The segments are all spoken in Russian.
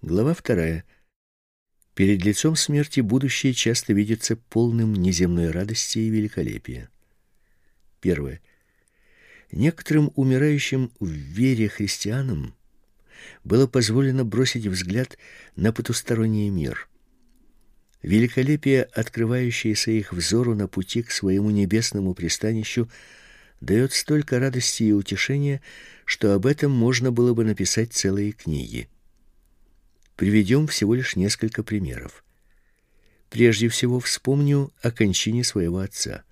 Глава вторая. Перед лицом смерти будущее часто видится полным неземной радости и великолепия. Первое. Некоторым умирающим в вере христианам было позволено бросить взгляд на потусторонний мир. Великолепие, открывающееся их взору на пути к своему небесному пристанищу, дает столько радости и утешения, что об этом можно было бы написать целые книги. Приведем всего лишь несколько примеров. Прежде всего вспомню о кончине своего отца.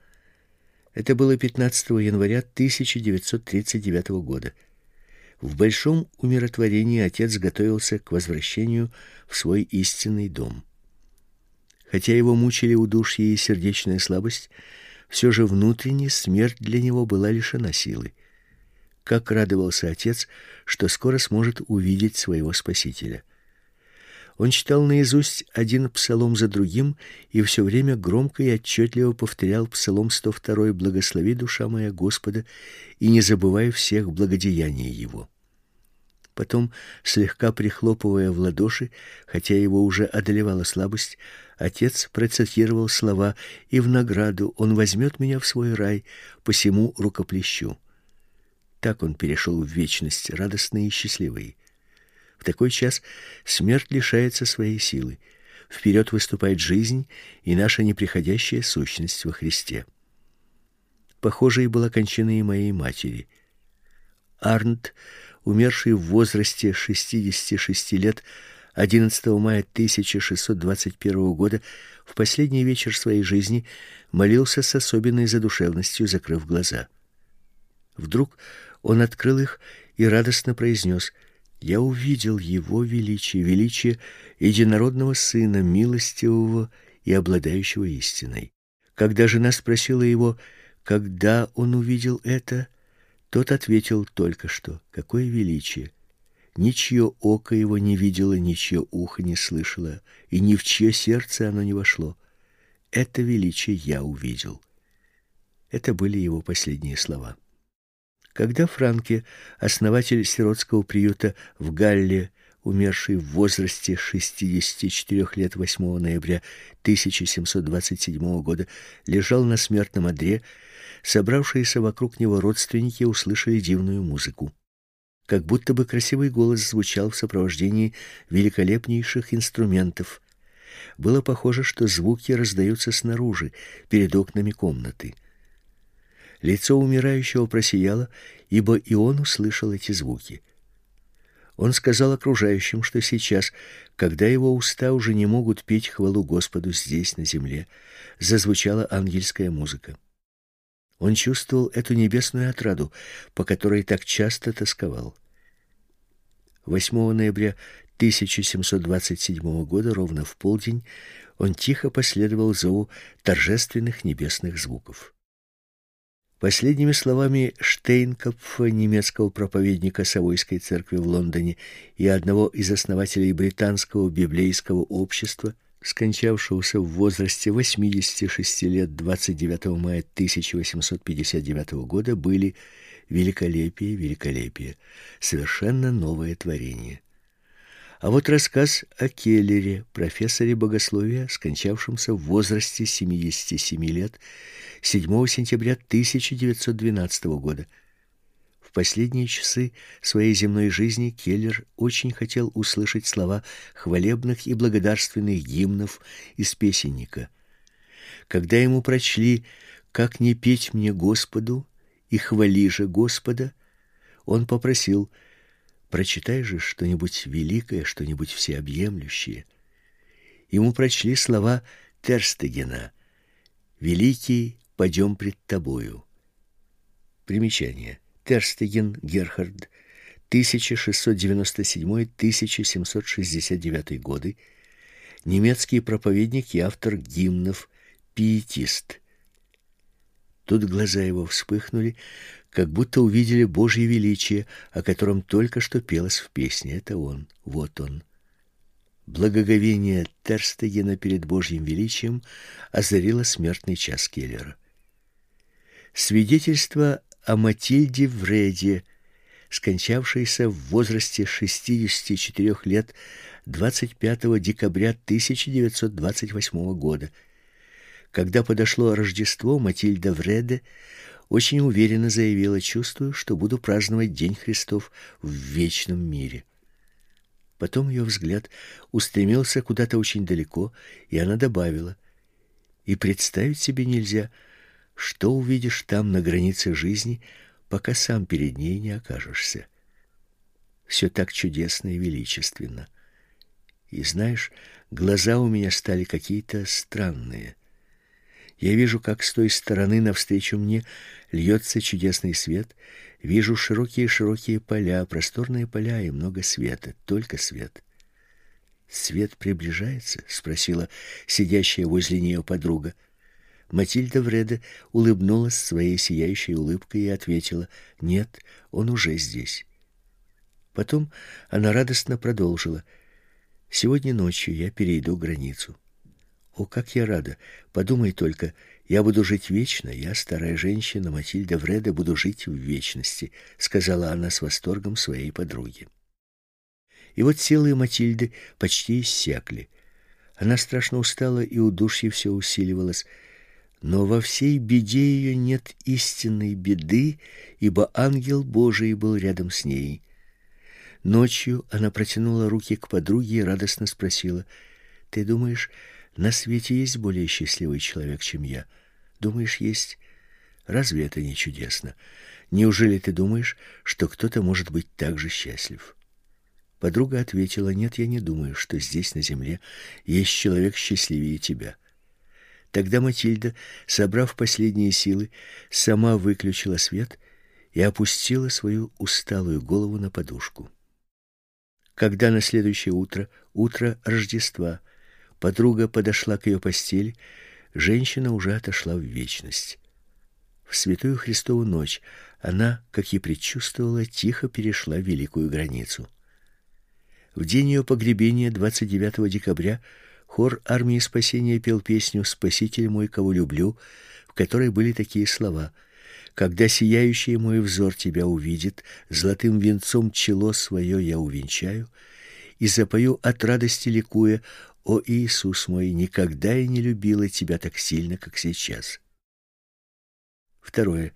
Это было 15 января 1939 года. В большом умиротворении отец готовился к возвращению в свой истинный дом. Хотя его мучили удушье и сердечная слабость, все же внутренне смерть для него была лишена силы. Как радовался отец, что скоро сможет увидеть своего спасителя. Он читал наизусть один псалом за другим и все время громко и отчетливо повторял псалом 102 «Благослови, душа моя, Господа, и не забывай всех благодеяний Его». Потом, слегка прихлопывая в ладоши, хотя его уже одолевала слабость, отец процитировал слова «И в награду он возьмет меня в свой рай, посему рукоплещу». Так он перешел в вечность, радостный и счастливый. В такой час смерть лишается своей силы. Вперед выступает жизнь и наша неприходящая сущность во Христе. Похожей была кончина и моей матери. Арнт умерший в возрасте 66 лет 11 мая 1621 года, в последний вечер своей жизни молился с особенной задушевностью, закрыв глаза. Вдруг он открыл их и радостно произнес: "Я увидел его величие, величие единородного сына, милостивого и обладающего истиной". Когда жена спросила его, когда он увидел это, тот ответил только что: "Какое величие! Ничье око его не видело, ничье ухо не слышало, и ни в чье сердце оно не вошло. Это величие я увидел". Это были его последние слова. Когда Франке, основатель сиротского приюта в Галле, умерший в возрасте 64 лет 8 ноября 1727 года, лежал на смертном одре, собравшиеся вокруг него родственники услышали дивную музыку. Как будто бы красивый голос звучал в сопровождении великолепнейших инструментов. Было похоже, что звуки раздаются снаружи, перед окнами комнаты. Лицо умирающего просияло, ибо и он услышал эти звуки. Он сказал окружающим, что сейчас, когда его уста уже не могут петь хвалу Господу здесь на земле, зазвучала ангельская музыка. Он чувствовал эту небесную отраду, по которой так часто тосковал. 8 ноября 1727 года ровно в полдень он тихо последовал зову торжественных небесных звуков. Последними словами Штейнкопфа, немецкого проповедника Савойской церкви в Лондоне и одного из основателей британского библейского общества, скончавшегося в возрасте 86 лет 29 мая 1859 года, были великолепие, великолепие, совершенно новое творение. А вот рассказ о Келлере, профессоре богословия, скончавшемся в возрасте 77 лет 7 сентября 1912 года – последние часы своей земной жизни Келлер очень хотел услышать слова хвалебных и благодарственных гимнов из песенника. Когда ему прочли «Как не петь мне Господу» и «Хвали же Господа», он попросил «Прочитай же что-нибудь великое, что-нибудь всеобъемлющее». Ему прочли слова Терстегена «Великий, пойдем пред тобою». Примечание. Терстеген Герхард 1697-1769 годы, немецкий проповедник и автор гимнов, пиетист. Тут глаза его вспыхнули, как будто увидели Божье величие, о котором только что пелось в песне. Это он, вот он. Благоговение Терстегена перед Божьим величием озарило смертный час Келлера. Свидетельство о Матильде Вреде, скончавшийся в возрасте 64 лет 25 декабря 1928 года. Когда подошло Рождество, Матильда Вреде очень уверенно заявила: "Чувствую, что буду праздновать День Христов в вечном мире". Потом ее взгляд устремился куда-то очень далеко, и она добавила: "И представить себе нельзя, что увидишь там на границе жизни, пока сам перед ней не окажешься. Все так чудесно и величественно. И знаешь, глаза у меня стали какие-то странные. Я вижу, как с той стороны навстречу мне льется чудесный свет, вижу широкие-широкие поля, просторные поля и много света, только свет. Свет приближается, спросила сидящая возле нее подруга. Матильда Вреде улыбнулась своей сияющей улыбкой и ответила: "Нет, он уже здесь". Потом она радостно продолжила: "Сегодня ночью я перейду границу. О, как я рада! Подумай только, я буду жить вечно, я старая женщина Матильда Вреде буду жить в вечности", сказала она с восторгом своей подруге. И вот силы Матильды почти иссякли. Она страшно устала, и удушье все усиливалось. Но во всей беде ее нет истинной беды, ибо ангел Божий был рядом с ней. Ночью она протянула руки к подруге и радостно спросила: "Ты думаешь, на свете есть более счастливый человек, чем я? Думаешь, есть? Разве это не чудесно? Неужели ты думаешь, что кто-то может быть так же счастлив?" Подруга ответила: "Нет, я не думаю, что здесь на земле есть человек счастливее тебя". Тогда Матильда, собрав последние силы, сама выключила свет и опустила свою усталую голову на подушку. Когда на следующее утро, утро Рождества, подруга подошла к ее постели, женщина уже отошла в вечность. В святую Христову ночь она, как и предчувствовала, тихо перешла великую границу. В день ее погребения, 29 декабря, Хор армии спасения пел песню «Спаситель мой, кого люблю», в которой были такие слова «Когда сияющий мой взор тебя увидит, золотым венцом чело свое я увенчаю, и запою от радости ликуя, «О Иисус мой, никогда я не любила тебя так сильно, как сейчас». Второе.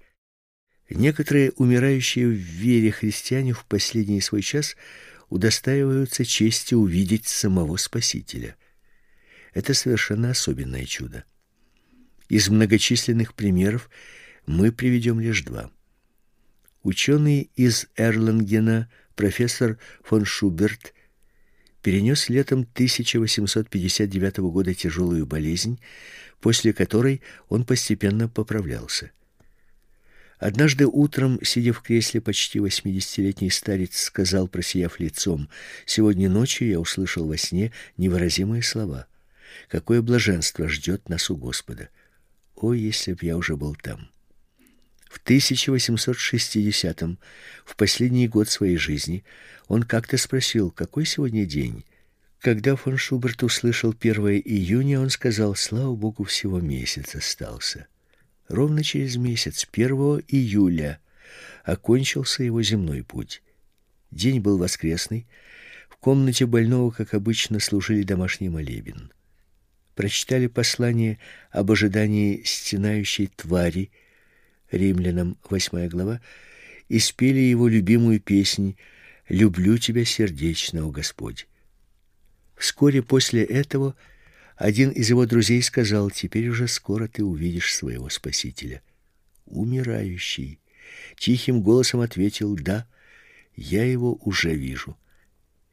Некоторые умирающие в вере христиане в последний свой час удостаиваются чести увидеть самого Спасителя – это совершенно особенное чудо. Из многочисленных примеров мы приведем лишь два. Ученый из Эрлангена, профессор фон Шуберт, перенес летом 1859 года тяжелую болезнь, после которой он постепенно поправлялся. Однажды утром, сидя в кресле, почти восьмидесятилетний старец сказал, просияв лицом, «Сегодня ночью я услышал во сне невыразимые слова. Какое блаженство ждет нас у Господа! О, если б я уже был там! В 1860-м, в последний год своей жизни, он как-то спросил, какой сегодня день. Когда фон Шуберт услышал 1 июня, он сказал, слава богу, всего месяц остался. Ровно через месяц, 1 июля, окончился его земной путь. День был воскресный. В комнате больного, как обычно, служили домашний молебен прочитали послание об ожидании стенающей твари, Римлянам 8 глава, и спели его любимую песнь «Люблю тебя сердечно, о Господь». Вскоре после этого один из его друзей сказал, «Теперь уже скоро ты увидишь своего Спасителя». Умирающий тихим голосом ответил, «Да, я его уже вижу.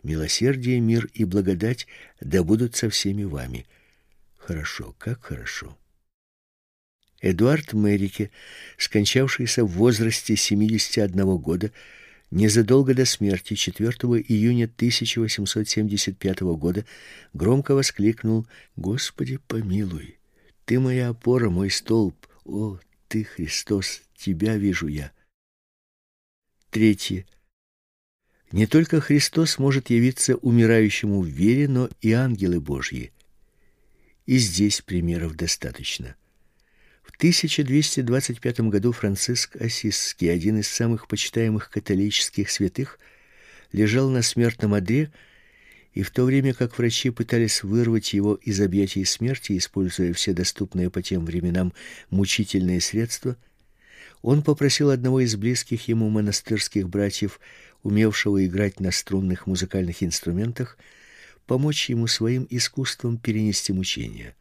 Милосердие, мир и благодать да будут со всеми вами». Хорошо, как хорошо. Эдуард Мерике, скончавшийся в возрасте 71 года, незадолго до смерти 4 июня 1875 года громко воскликнул: "Господи, помилуй! Ты моя опора, мой столб. О, ты, Христос, тебя вижу я". Третье. Не только Христос может явиться умирающему в вере, но и ангелы Божьи. И здесь примеров достаточно. В 1225 году Франциск Ассизский, один из самых почитаемых католических святых, лежал на смертном одре, и в то время как врачи пытались вырвать его из объятий смерти, используя все доступные по тем временам мучительные средства, он попросил одного из близких ему монастырских братьев, умевшего играть на струнных музыкальных инструментах, помочь ему своим искусством перенести мучения.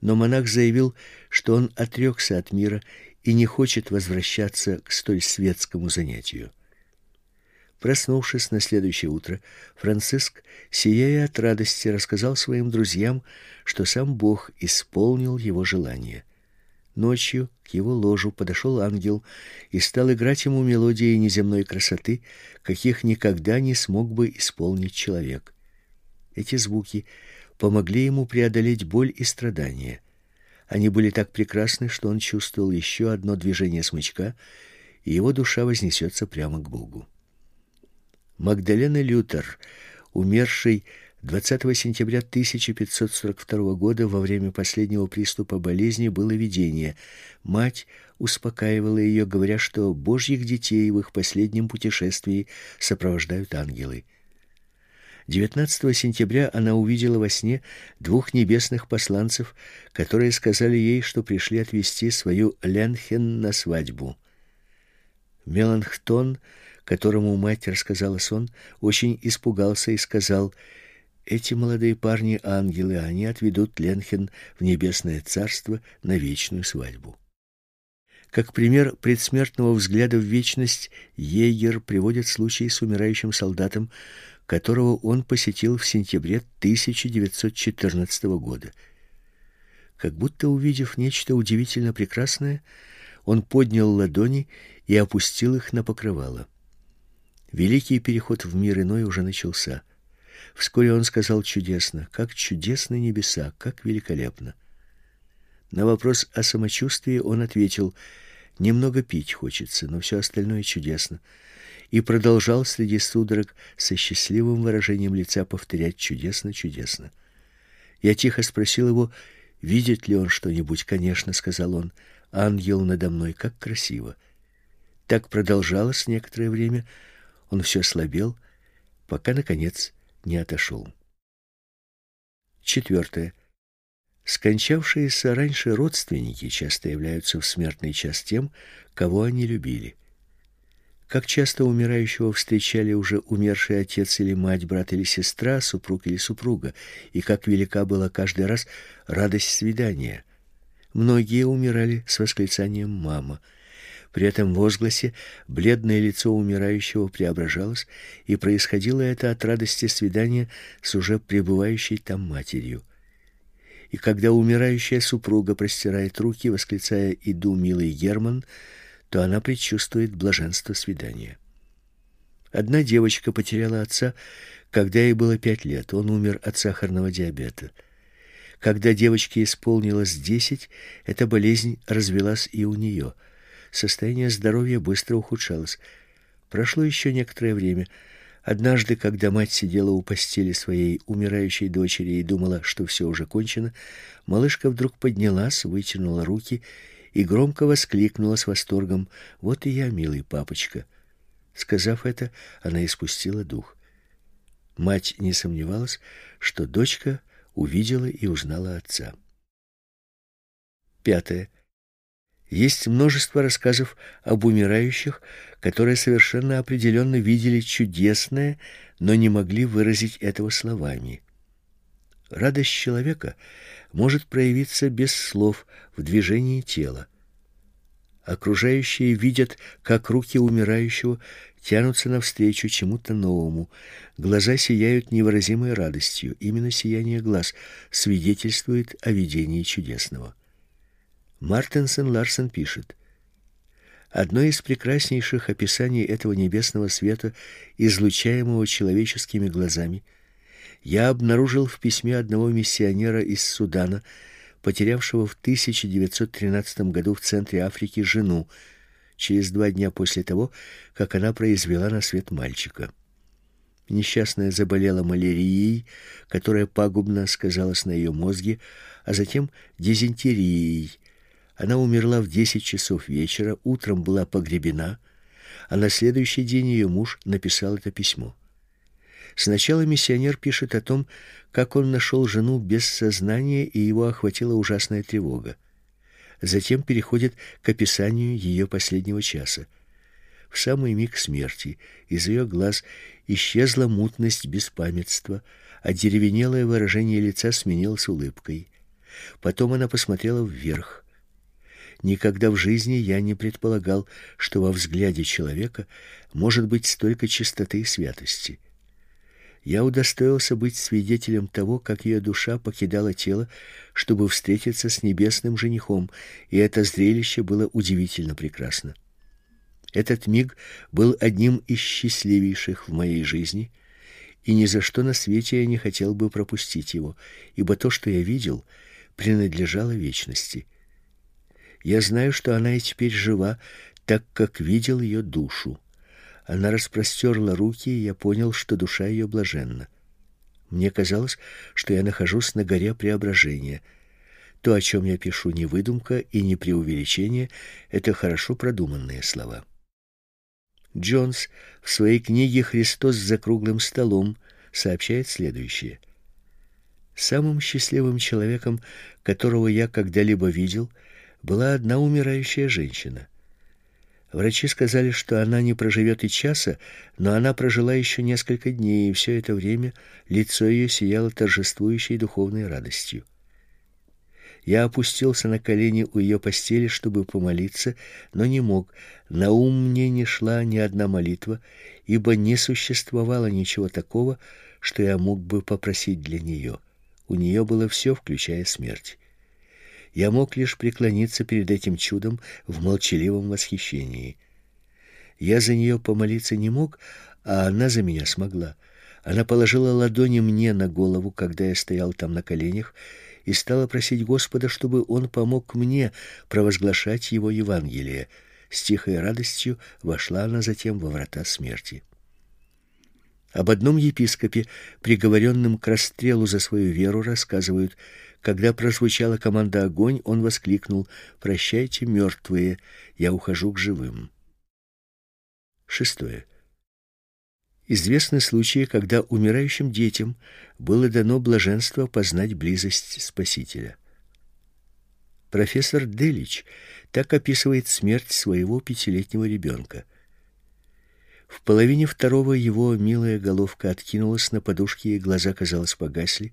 Но монах заявил, что он отрекся от мира и не хочет возвращаться к столь светскому занятию. Проснувшись на следующее утро, Франциск, сияя от радости, рассказал своим друзьям, что сам Бог исполнил его желание. Ночью к его ложу подошел ангел и стал играть ему мелодии неземной красоты, каких никогда не смог бы исполнить человек. Эти звуки помогли ему преодолеть боль и страдания. Они были так прекрасны, что он чувствовал еще одно движение смычка, и его душа вознесется прямо к Богу. Магдалена Лютер, умерший 20 сентября 1542 года во время последнего приступа болезни было видение. Мать успокаивала ее, говоря, что божьих детей в их последнем путешествии сопровождают ангелы. 19 сентября она увидела во сне двух небесных посланцев, которые сказали ей, что пришли отвезти свою Ленхен на свадьбу. Меланхтон которому мать рассказала сон, очень испугался и сказал: "Эти молодые парни ангелы, они отведут Ленхен в небесное царство на вечную свадьбу". Как пример предсмертного взгляда в вечность, Ейгер приводит случай с умирающим солдатом, которого он посетил в сентябре 1914 года. Как будто увидев нечто удивительно прекрасное, он поднял ладони и опустил их на покрывало. Великий переход в мир иной уже начался. Вскоре он сказал чудесно, как чудесны небеса, как великолепно. На вопрос о самочувствии он ответил: немного пить хочется, но все остальное чудесно. И продолжал среди судорог со счастливым выражением лица повторять чудесно, чудесно. Я тихо спросил его, видит ли он что-нибудь. Конечно, сказал он. Ангел надо мной, как красиво. Так продолжалось некоторое время. Он все слабел, пока наконец не отошел. Четвертое. Скончавшиеся раньше родственники часто являются в смертный час тем, кого они любили. Как часто умирающего встречали уже умерший отец или мать, брат или сестра, супруг или супруга, и как велика была каждый раз радость свидания. Многие умирали с восклицанием «мама», при этом возгласе бледное лицо умирающего преображалось, и происходило это от радости свидания с уже пребывающей там матерью. И когда умирающая супруга простирает руки, восклицая «Иду, милый Герман», то она предчувствует блаженство свидания. Одна девочка потеряла отца, когда ей было пять лет. Он умер от сахарного диабета. Когда девочке исполнилось десять, эта болезнь развелась и у нее – Состояние здоровья быстро ухудшалось. Прошло еще некоторое время. Однажды, когда мать сидела у постели своей умирающей дочери и думала, что все уже кончено, малышка вдруг поднялась, вытянула руки и громко воскликнула с восторгом: "Вот и я, милый папочка!" Сказав это, она испустила дух. Мать не сомневалась, что дочка увидела и узнала отца. Пятое. Есть множество рассказов об умирающих, которые совершенно определенно видели чудесное, но не могли выразить этого словами. Радость человека может проявиться без слов в движении тела. Окружающие видят, как руки умирающего тянутся навстречу чему-то новому. Глаза сияют невыразимой радостью. Именно сияние глаз свидетельствует о видении чудесного. Мартенсен Ларсен пишет: Одно из прекраснейших описаний этого небесного света, излучаемого человеческими глазами, я обнаружил в письме одного миссионера из Судана, потерявшего в 1913 году в центре Африки жену, через два дня после того, как она произвела на свет мальчика. Несчастная заболела малярией, которая пагубно сказалась на ее мозге, а затем дизентерией, Она умерла в десять часов вечера, утром была погребена, а на следующий день ее муж написал это письмо. Сначала миссионер пишет о том, как он нашел жену без сознания, и его охватила ужасная тревога. Затем переходит к описанию ее последнего часа. В самый миг смерти из ее глаз исчезла мутность беспамятства, а деревенелое выражение лица сменилось улыбкой. Потом она посмотрела вверх. Никогда в жизни я не предполагал, что во взгляде человека может быть столько чистоты и святости. Я удостоился быть свидетелем того, как ее душа покидала тело, чтобы встретиться с небесным женихом, и это зрелище было удивительно прекрасно. Этот миг был одним из счастливейших в моей жизни, и ни за что на свете я не хотел бы пропустить его, ибо то, что я видел, принадлежало вечности. Я знаю, что она и теперь жива, так как видел ее душу. Она распростерла руки, и я понял, что душа ее блаженна. Мне казалось, что я нахожусь на горе преображения. То, о чем я пишу, не выдумка и не преувеличение, это хорошо продуманные слова. Джонс в своей книге «Христос за круглым столом» сообщает следующее. Самым счастливым человеком, которого я когда-либо видел, была одна умирающая женщина. Врачи сказали, что она не проживет и часа, но она прожила еще несколько дней, и все это время лицо ее сияло торжествующей духовной радостью. Я опустился на колени у ее постели, чтобы помолиться, но не мог. На ум мне не шла ни одна молитва, ибо не существовало ничего такого, что я мог бы попросить для нее. У нее было все, включая смерть. Я мог лишь преклониться перед этим чудом в молчаливом восхищении. Я за нее помолиться не мог, а она за меня смогла. Она положила ладони мне на голову, когда я стоял там на коленях, и стала просить Господа, чтобы он помог мне провозглашать его Евангелие. С тихой радостью вошла она затем во врата смерти. Об одном епископе, приговоренном к расстрелу за свою веру, рассказывают – когда прозвучала команда «Огонь», он воскликнул «Прощайте, мертвые, я ухожу к живым». Шестое. Известны случаи, когда умирающим детям было дано блаженство познать близость Спасителя. Профессор Делич так описывает смерть своего пятилетнего ребенка. В половине второго его милая головка откинулась на подушке, и глаза, казалось, погасли,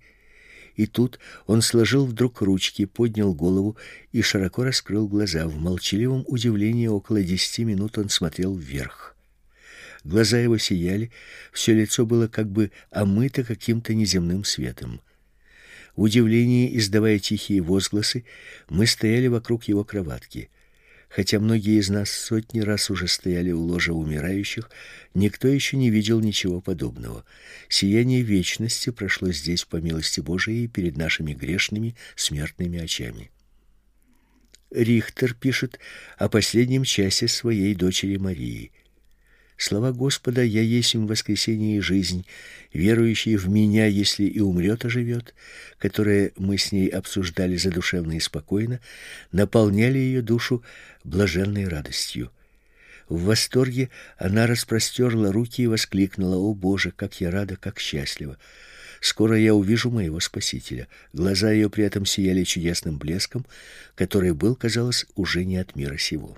и тут он сложил вдруг ручки, поднял голову и широко раскрыл глаза. В молчаливом удивлении около десяти минут он смотрел вверх. Глаза его сияли, все лицо было как бы омыто каким-то неземным светом. В удивлении, издавая тихие возгласы, мы стояли вокруг его кроватки — Хотя многие из нас сотни раз уже стояли у ложа умирающих, никто еще не видел ничего подобного. Сияние вечности прошло здесь по милости Божией перед нашими грешными смертными очами. Рихтер пишет о последнем часе своей дочери Марии – Слова Господа «Я есть им воскресение и жизнь», верующий в Меня, если и умрет, оживет, которые мы с ней обсуждали задушевно и спокойно, наполняли ее душу блаженной радостью. В восторге она распростерла руки и воскликнула «О, Боже, как я рада, как счастлива!» Скоро я увижу моего Спасителя. Глаза ее при этом сияли чудесным блеском, который был, казалось, уже не от мира сего.